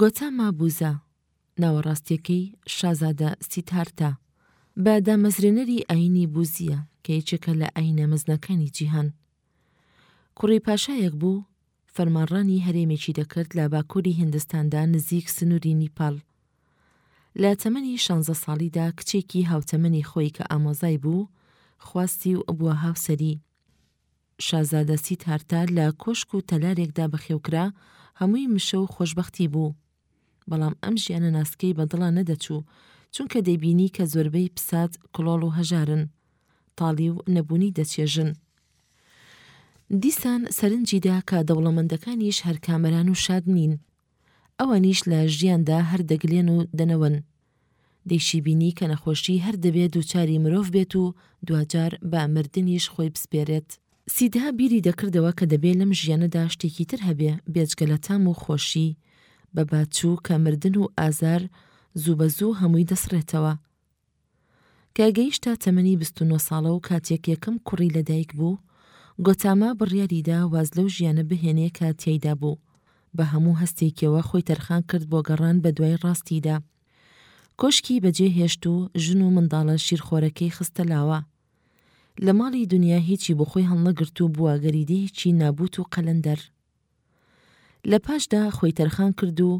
گۆتاما بوزا، ناوەڕاستییەکەی شازادە سیدهارتا، بە دامەزرێنەری ئایینی بوزییە کە یەکێکە لە ئایینە مەزنەکانی جیهان. کوڕی پاشایەک بوو، فەرمانڕانی هەرێمێکی دەکرد لە باکووری هیندستاندا نزیک سنووری نیپال. لە تەمەنی شانزە ساڵیدا کچێکی هاوتەمەنی خۆی کە ئامۆزای بوو خواستی و بووە هاوسەری. شازادە سیدهارتا لە کۆشک و تەلارێکدا بەخێوکرا، هەمووی مشە و خۆشبەختی بوو. بەڵام ئەم ژیانە ناسکەی بە دڵا نەدەچوو، چونکە دەیبینی کە زۆربەی پسات کڵۆڵ و هەژارن، تاڵی و نەبوونی دەچێژن. دیسان سەرنجی دا کە دەوڵەمەندەکانیش هەر کامەران و شاد نین. ئەوانیش لە ژیاندا هەر دەگلێن و دەنەوەن. دەیشیبینی کە نەخۆشی هەر دەبێ دووچاری مرۆڤ بێت و دواجار بە مردنیش خۆی بسپێرێت. سیدا بیری دەکردەوە کە دەبێ لەم ژیانەدا شتێکی تر هەبێ بێجگە لە تام و خۆشی، بە باد چوو کە مردن و ئازار زوو بە زوو هەمووی دەسڕێتەوە. کە گەیشتە تەمەنی بیست و نۆ ساڵە و کاتێک یەکەم کوڕی لە دایک بوو، گۆتاما بڕیاری دا واز لەو ژیانە بهێنێ کە تیایدا بوو. بە هەموو هەستێکیەوە خۆی تەرخان کرد بۆ گەڕان بە دوای ڕاستیدا. کۆشکی بەجێ هێشت و ژن و منداڵە شیرخۆرەکەی خستە لاوە. لە ماڵی دنیا هیچی بۆ خۆی هەڵنەگرت و بووە گەریدەیەکی نابوت و قەلەندەر. لە پاشدا خۆی تەرخان کرد و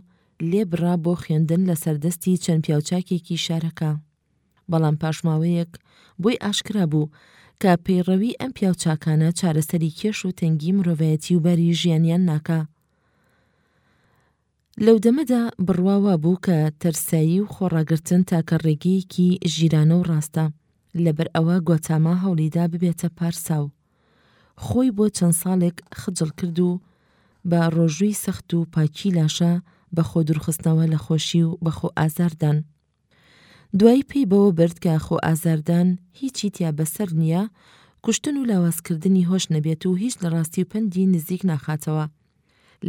لێ بڕا بۆ خوێندن لەسەر دەستی چەند پیاوچاکێکی شارەکە. بەڵام پاش ماوەیەک بۆی ئاشکرا بوو کە پەیڕەوی ئەم پیاو چاکانە چارەسەری کێش و تەنگی مرۆڤایەتی و باری ژیانیان ناکا. لەو دەمەدا بڕواوا بوو کە تەرسایی و خۆڕاگرتن تاکە ڕێگەیەکی ژیرانە و ڕاستە لەبەر ئەوە گۆتاما هەوڵیدا ببێتە پارساو خۆی بۆ چەند ساڵێک خجڵ کرد و بە ڕۆژووی سەخت و پاکی لاشە بە خۆ درخستنەوە لە خۆشی و بەخۆ ئازاردان دوایی پێی بەوە برد کە خۆ ئازاردان هیچی تیا بەسەر نییە، کوشتن و لاوازکردنی هۆش نەبێت و هیچ لە ڕاستی و پەندی نزیک ناخاتەوە.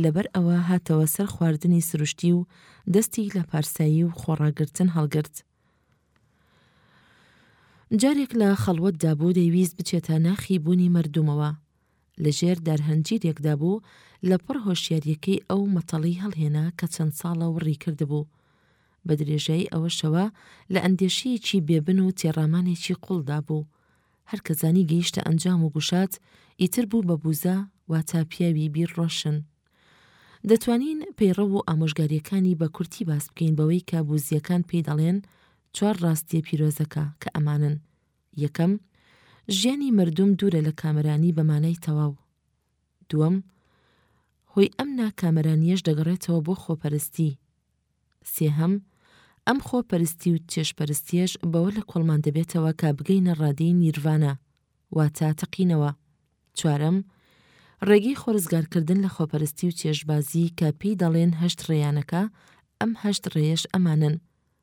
لەبەر ئەوە هاتەوە سەر خواردنی سروشتی و دەستی لە پارسایی و خۆڕاگرتن هەڵگرت. جارێک لە خەڵوەتدا بوو دەیویست بچێتە ناخی بوونی مەردوومەوە. لە ژێر دارهەنجیرێکدا بوو، لەپڕ هۆشیارییەکەی ئەو مەتەڵی هەڵهێنا کە چەند ساڵە وڕی کردبوو. بە درێژایی ئەوە شەوە لە ئەندێشەیەکی بێبن و تێڕامانێکی قوڵدا بوو. هەر کە زانی گەیشتە ئەنجام و گوشاد، ئیتر بوو بە بووزە، واتە پیاوی بیر ڕۆشن. دەتوانین پەیڕەو و ئامۆژگارییەکانی بە کورتی باس بکەین بەوەی کە بووزییەکان پێی دەڵێن چوار ڕاستییە پیرۆزەکە کە ئەمانن، یەکەم، ژیانی مەردوم دوورە لە کامەرانی بە مانای تەواو. دووەم، هۆی ئەم ناکامەرانییەش دەگەڕێتەوە بۆ خۆپەرستی. سێهەم، ئەم خۆپەرستی و چێژپەرستییەش بەوە لە کۆڵمان دەبێتەوە کە بگەینە ڕادەی نیرڤانا، واتە تەقینەوە. چوارەم، ڕێگەی خۆرزگارکردن لە خۆپەرستی و چێژبازی کە پێی دەڵێن هەشت ڕێیانەکە، ئەم هەشت ڕێیەش ئەمانەن،